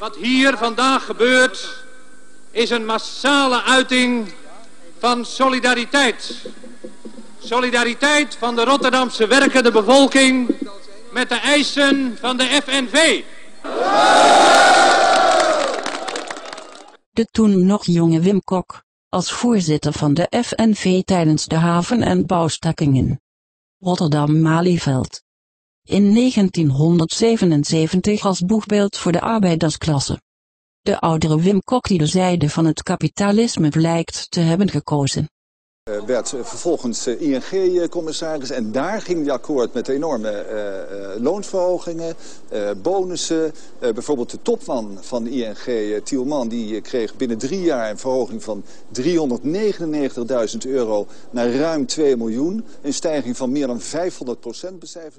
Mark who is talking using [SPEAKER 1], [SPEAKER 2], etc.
[SPEAKER 1] Wat hier vandaag gebeurt is een massale uiting van solidariteit. Solidariteit van de Rotterdamse werkende bevolking met de eisen van de FNV.
[SPEAKER 2] De toen nog jonge Wim Kok, als voorzitter van de FNV tijdens de haven- en bouwstakkingen. Rotterdam-Malieveld. In 1977 als boegbeeld voor de arbeidersklasse. De oudere Wim Kok die de zijde van het kapitalisme blijkt te hebben gekozen.
[SPEAKER 3] Uh, werd vervolgens uh, ING-commissaris en daar ging hij akkoord met enorme uh, loonsverhogingen, bonussen. bijvoorbeeld de topman van ING, Tielman, die kreeg binnen drie jaar een verhoging van 399.000 euro naar ruim 2 miljoen. Een stijging van meer dan 500 procent becijferd.